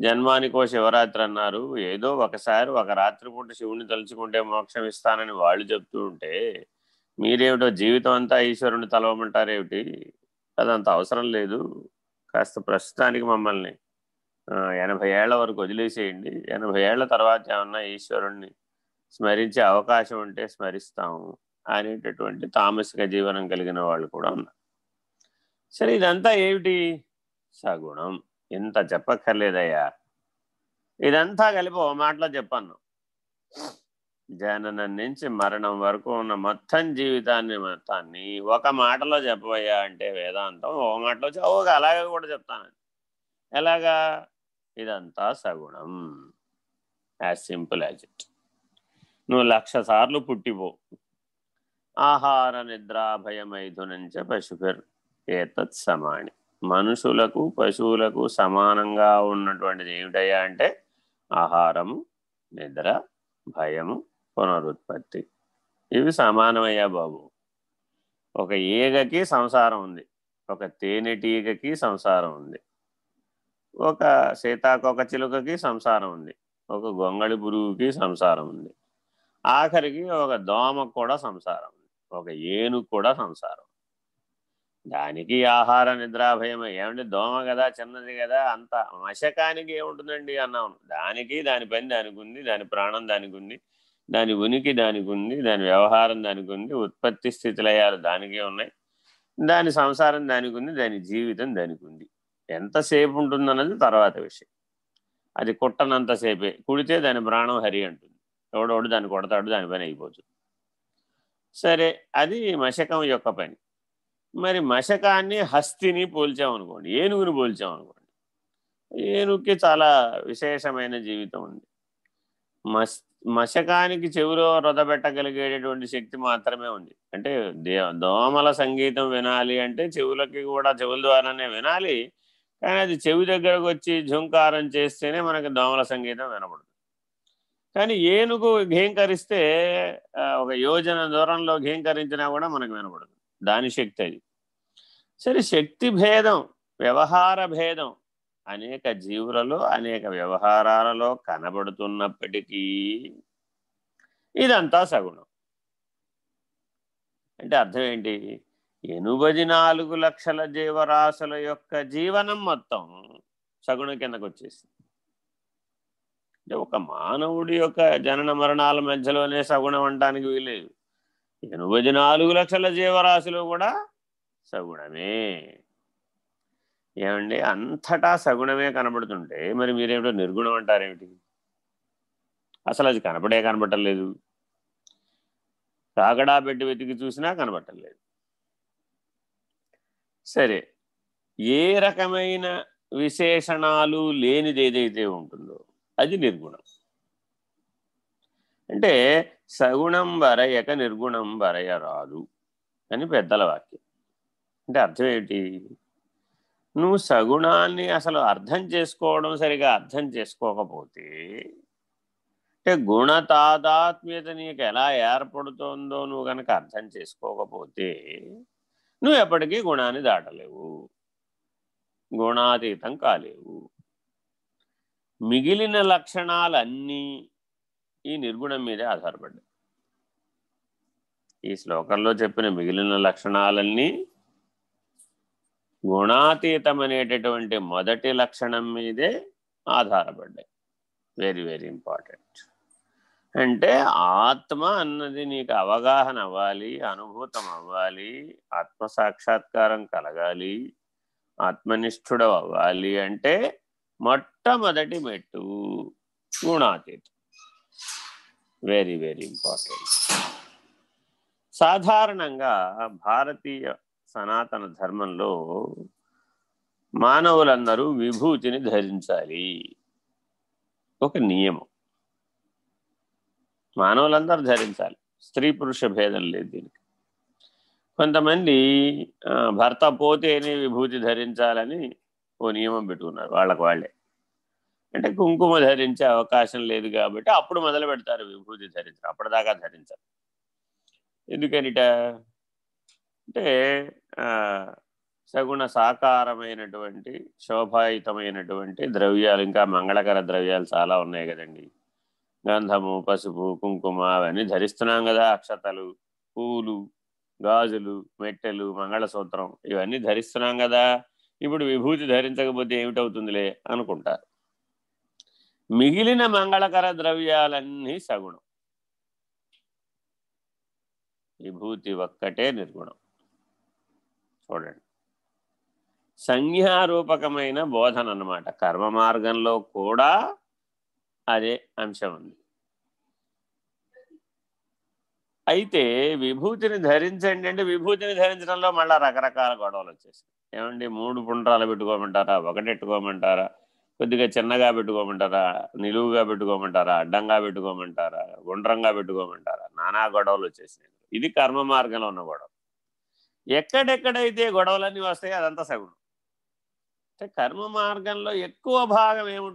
జన్మానికో శివరాత్రి అన్నారు. ఏదో ఒకసారి ఒక రాత్రి పూట శివుని తలుచుకుంటే మోక్షం ఇస్తానని వాళ్ళు చెప్తూ ఉంటే మీరేమిటో జీవితం అంతా ఈశ్వరుని తలవమంటారేమిటి? అదంత అవసరం లేదు. కాస్త ప్రస్తుతానికి మమ్మల్ని ఎనభై ఏళ్ళ వరకు వదిలేసేయండి. ఎనభై ఏళ్ళ తర్వాత ఏమన్నా ఈశ్వరుణ్ణి స్మరించే అవకాశం ఉంటే స్మరిస్తాము అనేటటువంటి తామసిక జీవనం కలిగిన వాళ్ళు కూడా ఉన్నారు. సరే ఇదంతా ఏమిటి? సగుణం. ఇంత చెప్పక్కర్లేదయ్యా. ఇదంతా కలిపి ఓ మాటలో చెప్పాను జననం నుంచి మరణం వరకు ఉన్న మొత్తం జీవితాన్ని మొత్తాన్ని ఒక మాటలో చెప్పవయ్యా అంటే వేదాంతం ఒక మాటలో ఒక అలాగే కూడా చెప్తాను ఎలాగా? ఇదంతా సగుణం. As simple as it. నువ్వు లక్ష సార్లు పుట్టిపో. ఆహార నిద్రాభయమైథునంచ పశుభిర్ ఏతత్ సమాణి. మనుషులకు పశువులకు సమానంగా ఉన్నటువంటిది ఏమిటయ్యా అంటే ఆహారము నిద్ర భయము పునరుత్పత్తి. ఇవి సమానమయ్యా బాబు. ఒక ఈగకి సంసారం ఉంది. ఒక తేనెటీగకి సంసారం ఉంది. ఒక సీతాకొక చిలుకకి సంసారం ఉంది. ఒక గొంగళి పురుగుకి సంసారం ఉంది. ఆఖరికి ఒక దోమకు కూడా సంసారం ఉంది. ఒక ఏనుగు కూడా సంసారం దానికి ఆహార నిద్రాభయం ఏమంటే దోమ కదా చిన్నది కదా అంత మశకానికి ఏముంటుందండి అన్నాం దానికి దాని పని దానికి ఉంది దాని ప్రాణం దానికి ఉంది దాని ఉనికి దానికి ఉంది దాని వ్యవహారం దానికి ఉంది ఉత్పత్తి స్థితిలయాలు దానికే ఉన్నాయి దాని సంసారం దానికి ఉంది దాని జీవితం దానికి ఉంది. ఎంతసేపు ఉంటుందన్నది తర్వాత విషయం. అది కుట్టనంతసేపే కుడితే దాని ప్రాణం హరి అంటుంది. ఎవడోడు దాన్ని కొడతాడు దాని పని అయిపోతుంది. సరే అది మశకం యొక్క పని. మరి మశకాన్ని హస్తిని పోల్చామనుకోండి ఏనుగుని పోల్చామనుకోండి ఏనుగుకి చాలా విశేషమైన జీవితం ఉంది. మస్ మశకానికి చెవిలో రొదబెట్టగలిగేటటువంటి శక్తి మాత్రమే ఉంది. అంటే దోమల సంగీతం వినాలి అంటే చెవులకి కూడా చెవుల ద్వారానే వినాలి కానీ అది చెవి దగ్గరకు వచ్చి ఝుంకారం చేస్తేనే మనకి దోమల సంగీతం వినపడుతుంది. కానీ ఏనుగు ఘీంకరిస్తే ఒక యోజన దూరంలో ఘీంకరించినా కూడా మనకు వినపడదు. దాని శక్తి అది. సరే శక్తి భేదం వ్యవహార భేదం అనేక జీవులలో అనేక వ్యవహారాలలో కనబడుతున్నప్పటికీ ఇదంతా సగుణం. అంటే అర్థం ఏంటి? ఎనుబది నాలుగు లక్షల జీవరాశుల యొక్క జీవనం మొత్తం సగుణం కిందకు వచ్చేసింది. అంటే ఒక మానవుడి యొక్క జనన మరణాల మధ్యలోనే సగుణం అంటానికి వీలేదు ఎనభై నాలుగు లక్షల జీవరాశులు కూడా సగుణమే. ఏమండి? అంతటా సగుణమే కనబడుతుంటే మరి మీరేమిటో నిర్గుణం అంటారేమిటి? అసలు అది కనపడే కనబట్టలేదు కాగడా పెట్టి వెతికి చూసినా కనబట్టలేదు సరే ఏ రకమైన విశేషణాలు లేనిది ఏదైతే ఉంటుందో అది నిర్గుణం. అంటే సగుణం వరయక నిర్గుణం వరయ రాదు అని పెద్దల వాక్యం. అంటే అర్థం ఏమిటి నువ్వు సగుణాన్ని అసలు అర్థం చేసుకోవడం సరిగా అర్థం చేసుకోకపోతే అంటే గుణతాదాత్మ్యత నీకు ఎలా ఏర్పడుతోందో నువ్వు కనుక అర్థం చేసుకోకపోతే నువ్వు ఎప్పటికీ గుణాన్ని దాటలేవు. గుణాతీతం కాలేవు. మిగిలిన లక్షణాలన్నీ ఈ నిర్గుణం మీదే ఆధారపడ్డాయి. ఈ శ్లోకంలో చెప్పిన మిగిలిన లక్షణాలన్నీ గుణాతీతమనేటటువంటి మొదటి లక్షణం మీదే ఆధారపడ్డాయి. వెరీ వెరీ ఇంపార్టెంట్ అంటే ఆత్మ అన్నది నీకు అవగాహన అవ్వాలి అనుభూతం అవ్వాలి ఆత్మ సాక్షాత్కారం కలగాలి ఆత్మనిష్ఠుడు అవ్వాలి అంటే మొట్టమొదటి మెట్టు గుణాతీతం. వెరీ వెరీ ఇంపార్టెంట్ సాధారణంగా భారతీయ సనాతన ధర్మంలో మానవులందరూ విభూతిని ధరించాలి. ఒక నియమం. మానవులందరూ ధరించాలి. స్త్రీ పురుష భేదం లేదు దీనికి. కొంతమంది భర్త పోతేనే విభూతి ధరించాలని ఓ నియమం పెట్టుకున్నారు. వాళ్ళకు వాళ్ళే. అంటే కుంకుమ ధరించే అవకాశం లేదు కాబట్టి అప్పుడు మొదలు పెడతారు విభూతి ధరించారు అప్పటిదాకా ధరించారు. ఎందుకనిట? అంటే సగుణ సాకారమైనటువంటి శోభాయుతమైనటువంటి ద్రవ్యాలు ఇంకా మంగళకర ద్రవ్యాలు చాలా ఉన్నాయి కదండి. గంధము పసుపు కుంకుమ అవన్నీ ధరిస్తున్నాం కదా అక్షతలు పూలు గాజులు మెట్టెలు మంగళసూత్రం ఇవన్నీ ధరిస్తున్నాం కదా. ఇప్పుడు విభూతి ధరించకపోతే ఏమిటవుతుందిలే అనుకుంటారు. మిగిలిన మంగళకర ద్రవ్యాలన్నీ సగుణం. విభూతి ఒక్కటే నిర్గుణం. చూడండి. సంజ్ఞారూపకమైన బోధన అన్నమాట కర్మ మార్గంలో కూడా అదే అంశం ఉంది. అయితే విభూతిని ధరించండి అంటే విభూతిని ధరించడంలో మళ్ళీ రకరకాల గొడవలు వచ్చేసాయి ఏమండి మూడు పుండ్రాలు పెట్టుకోమంటారా? ఒకటి పెట్టుకోమంటారా కొద్దిగా చిన్నగా పెట్టుకోమంటారా? నిలువుగా పెట్టుకోమంటారా? అడ్డంగా పెట్టుకోమంటారా? గుండ్రంగా పెట్టుకోమంటారా? నానా గొడవలు వచ్చేసినాయి. ఇది కర్మ మార్గంలో ఉన్న గొడవ. ఎక్కడెక్కడైతే గొడవలన్నీ వస్తాయో అదంతా సగుణం అంటే కర్మ మార్గంలో ఎక్కువ భాగం ఏముంటుంది?